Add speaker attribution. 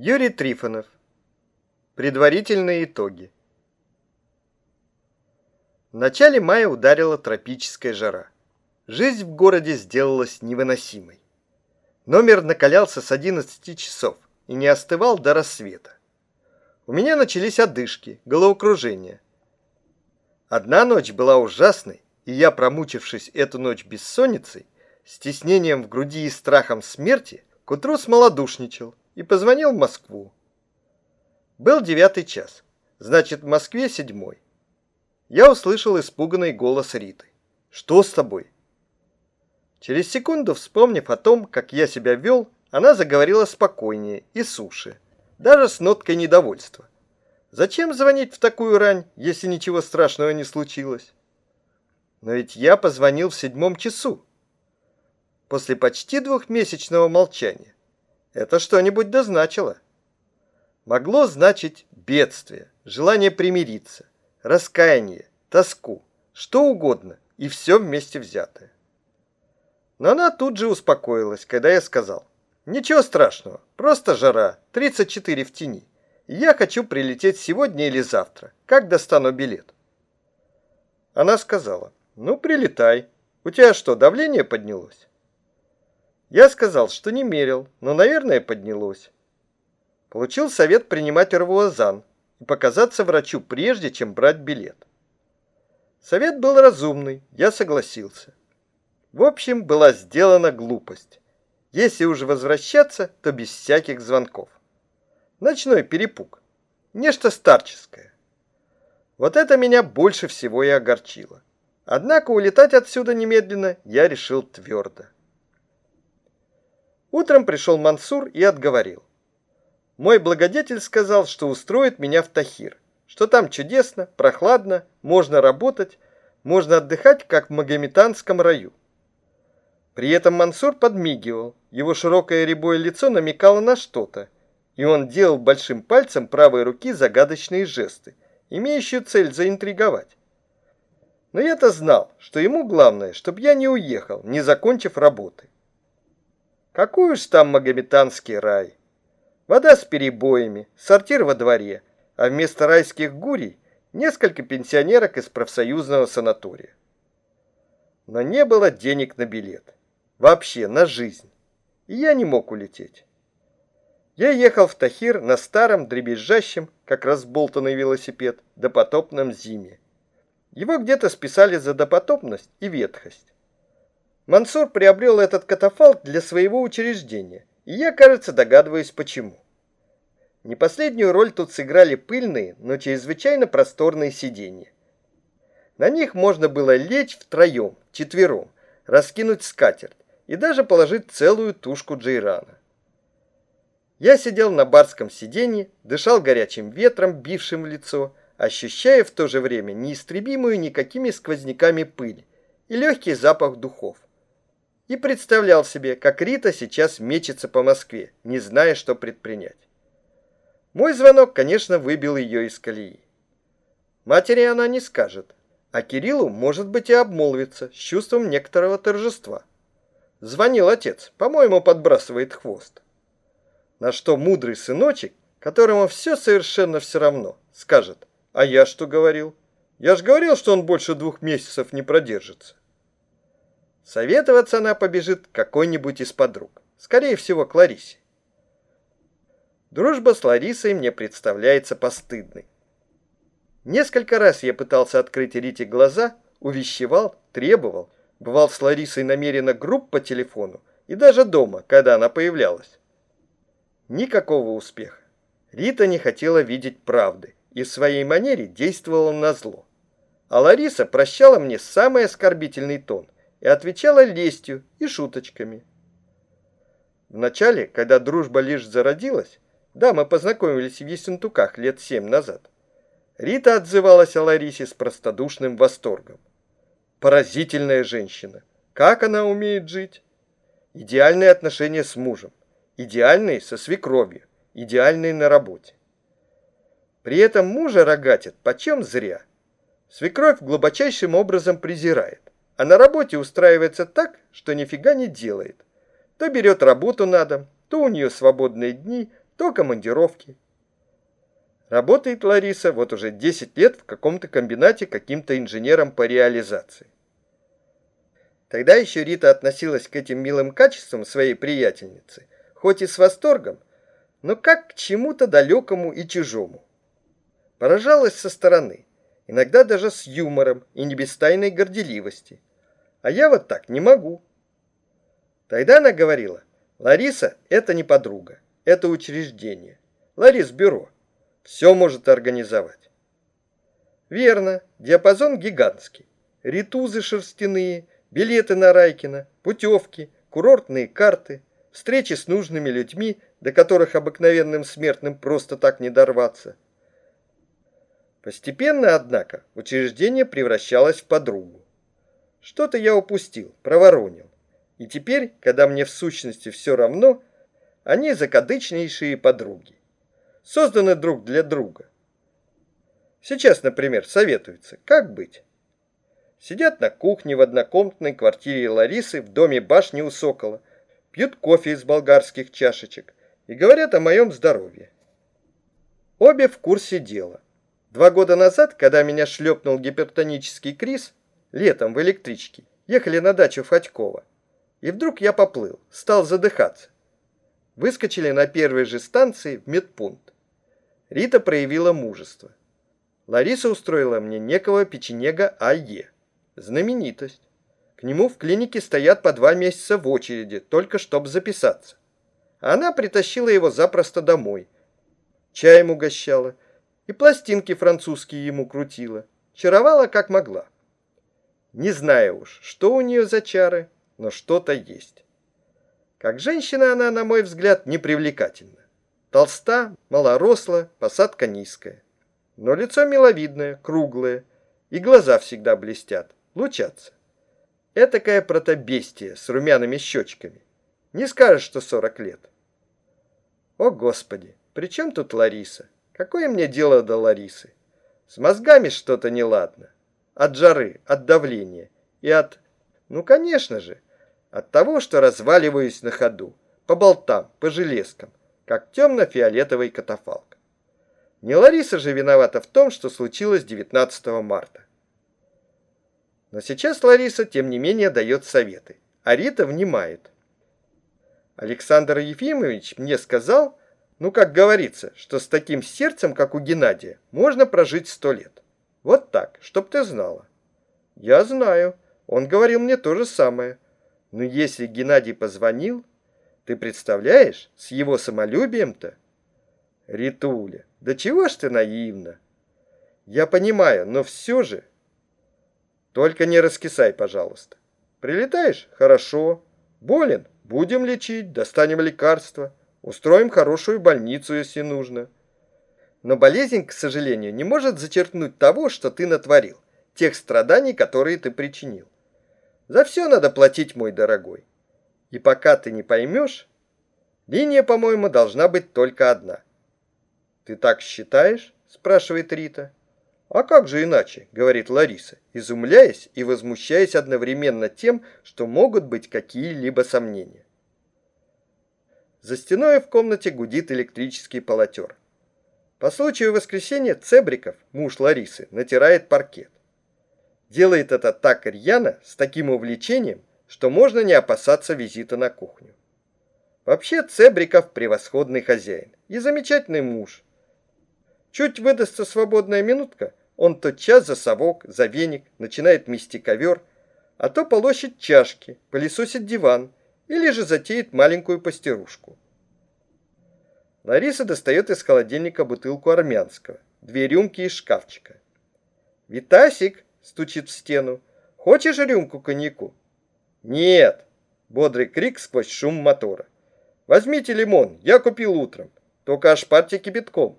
Speaker 1: Юрий Трифонов. Предварительные итоги. В начале мая ударила тропическая жара. Жизнь в городе сделалась невыносимой. Номер накалялся с 11 часов и не остывал до рассвета. У меня начались одышки, головокружение. Одна ночь была ужасной, и я, промучившись эту ночь бессонницей, стеснением в груди и страхом смерти, к утру смолодушничал и позвонил в Москву. Был девятый час, значит, в Москве седьмой. Я услышал испуганный голос Риты. «Что с тобой?» Через секунду, вспомнив о том, как я себя вел, она заговорила спокойнее и суше, даже с ноткой недовольства. Зачем звонить в такую рань, если ничего страшного не случилось? Но ведь я позвонил в седьмом часу. После почти двухмесячного молчания. Это что-нибудь дозначило. Могло значить бедствие, желание примириться, раскаяние, тоску, что угодно, и все вместе взятое. Но она тут же успокоилась, когда я сказал, «Ничего страшного, просто жара, 34 в тени. Я хочу прилететь сегодня или завтра, как достану билет». Она сказала, «Ну, прилетай. У тебя что, давление поднялось?» Я сказал, что не мерил, но, наверное, поднялось. Получил совет принимать РВОЗАН и показаться врачу прежде, чем брать билет. Совет был разумный, я согласился. В общем, была сделана глупость. Если уже возвращаться, то без всяких звонков. Ночной перепуг. Нечто старческое. Вот это меня больше всего и огорчило. Однако улетать отсюда немедленно я решил твердо. Утром пришел Мансур и отговорил. Мой благодетель сказал, что устроит меня в Тахир, что там чудесно, прохладно, можно работать, можно отдыхать, как в Магометанском раю. При этом Мансур подмигивал, его широкое рябое лицо намекало на что-то, и он делал большим пальцем правой руки загадочные жесты, имеющие цель заинтриговать. Но я-то знал, что ему главное, чтобы я не уехал, не закончив работы. Какой уж там магометанский рай. Вода с перебоями, сортир во дворе, а вместо райских гурий несколько пенсионерок из профсоюзного санатория. Но не было денег на билет. Вообще, на жизнь. И я не мог улететь. Я ехал в Тахир на старом, дребезжащем, как разболтанный велосипед, допотопном зиме. Его где-то списали за допотопность и ветхость. Мансур приобрел этот катафалк для своего учреждения, и я, кажется, догадываюсь почему. Не последнюю роль тут сыграли пыльные, но чрезвычайно просторные сиденья. На них можно было лечь втроем, четвером, раскинуть скатерть и даже положить целую тушку джейрана. Я сидел на барском сиденье, дышал горячим ветром, бившим в лицо, ощущая в то же время неистребимую никакими сквозняками пыль и легкий запах духов и представлял себе, как Рита сейчас мечется по Москве, не зная, что предпринять. Мой звонок, конечно, выбил ее из колеи. Матери она не скажет, а Кириллу, может быть, и обмолвится с чувством некоторого торжества. Звонил отец, по-моему, подбрасывает хвост. На что мудрый сыночек, которому все совершенно все равно, скажет, а я что говорил? Я же говорил, что он больше двух месяцев не продержится. Советоваться она побежит какой-нибудь из подруг. Скорее всего, к Ларисе. Дружба с Ларисой мне представляется постыдной. Несколько раз я пытался открыть Рите глаза, увещевал, требовал, бывал с Ларисой намеренно груб по телефону и даже дома, когда она появлялась. Никакого успеха. Рита не хотела видеть правды и в своей манере действовала на зло. А Лариса прощала мне самый оскорбительный тон – и отвечала лестью и шуточками. Вначале, когда дружба лишь зародилась, да, мы познакомились в Ессентуках лет семь назад, Рита отзывалась о Ларисе с простодушным восторгом. Поразительная женщина. Как она умеет жить? Идеальные отношения с мужем, идеальные со свекровью, идеальные на работе. При этом мужа рогатит почем зря. Свекровь глубочайшим образом презирает а на работе устраивается так, что нифига не делает. То берет работу на дом, то у нее свободные дни, то командировки. Работает Лариса вот уже 10 лет в каком-то комбинате каким-то инженером по реализации. Тогда еще Рита относилась к этим милым качествам своей приятельницы, хоть и с восторгом, но как к чему-то далекому и чужому. Поражалась со стороны, иногда даже с юмором и не без тайной горделивости. А я вот так не могу. Тогда она говорила, Лариса – это не подруга, это учреждение. Ларис – бюро. Все может организовать. Верно, диапазон гигантский. Ритузы шерстяные, билеты на Райкина, путевки, курортные карты, встречи с нужными людьми, до которых обыкновенным смертным просто так не дорваться. Постепенно, однако, учреждение превращалось в подругу. Что-то я упустил, проворонил. И теперь, когда мне в сущности все равно, они закадычнейшие подруги. Созданы друг для друга. Сейчас, например, советуются, как быть. Сидят на кухне в однокомнатной квартире Ларисы в доме башни у Сокола, пьют кофе из болгарских чашечек и говорят о моем здоровье. Обе в курсе дела. Два года назад, когда меня шлепнул гипертонический криз, летом в электричке, ехали на дачу Фатькова. И вдруг я поплыл, стал задыхаться. Выскочили на первой же станции в медпункт. Рита проявила мужество. Лариса устроила мне некого печенега А.Е. Знаменитость. К нему в клинике стоят по два месяца в очереди, только чтобы записаться. Она притащила его запросто домой. Чаем угощала и пластинки французские ему крутила. Чаровала как могла. Не знаю уж, что у нее за чары, но что-то есть. Как женщина она, на мой взгляд, непривлекательна. Толста, малоросла, посадка низкая. Но лицо миловидное, круглое, и глаза всегда блестят, лучатся. Этакая протобестия с румяными щечками. Не скажешь, что сорок лет. О, Господи, при чем тут Лариса? Какое мне дело до Ларисы? С мозгами что-то неладно. От жары, от давления и от... Ну, конечно же, от того, что разваливаюсь на ходу, по болтам, по железкам, как темно-фиолетовый катафалк. Не Лариса же виновата в том, что случилось 19 марта. Но сейчас Лариса, тем не менее, дает советы, а Рита внимает. Александр Ефимович мне сказал, ну, как говорится, что с таким сердцем, как у Геннадия, можно прожить сто лет. Вот так, чтоб ты знала. Я знаю, он говорил мне то же самое. Но если Геннадий позвонил, ты представляешь, с его самолюбием-то? Ритуля, да чего ж ты наивна? Я понимаю, но все же... Только не раскисай, пожалуйста. Прилетаешь? Хорошо. Болен? Будем лечить, достанем лекарства. Устроим хорошую больницу, если нужно. Но болезнь, к сожалению, не может зачеркнуть того, что ты натворил, тех страданий, которые ты причинил. За все надо платить, мой дорогой. И пока ты не поймешь, линия, по-моему, должна быть только одна. Ты так считаешь? спрашивает Рита. А как же иначе, говорит Лариса, изумляясь и возмущаясь одновременно тем, что могут быть какие-либо сомнения. За стеной в комнате гудит электрический полотер. По случаю воскресенья Цебриков, муж Ларисы, натирает паркет. Делает это так рьяно, с таким увлечением, что можно не опасаться визита на кухню. Вообще Цебриков превосходный хозяин и замечательный муж. Чуть выдастся свободная минутка, он тотчас за совок, за веник начинает мести ковер, а то полощет чашки, пылесосит диван или же затеет маленькую пастерушку. Лариса достает из холодильника бутылку армянского, две рюмки из шкафчика. «Витасик!» – стучит в стену. «Хочешь рюмку коньяку?» «Нет!» – бодрый крик сквозь шум мотора. «Возьмите лимон, я купил утром, только ошпарьте кипятком».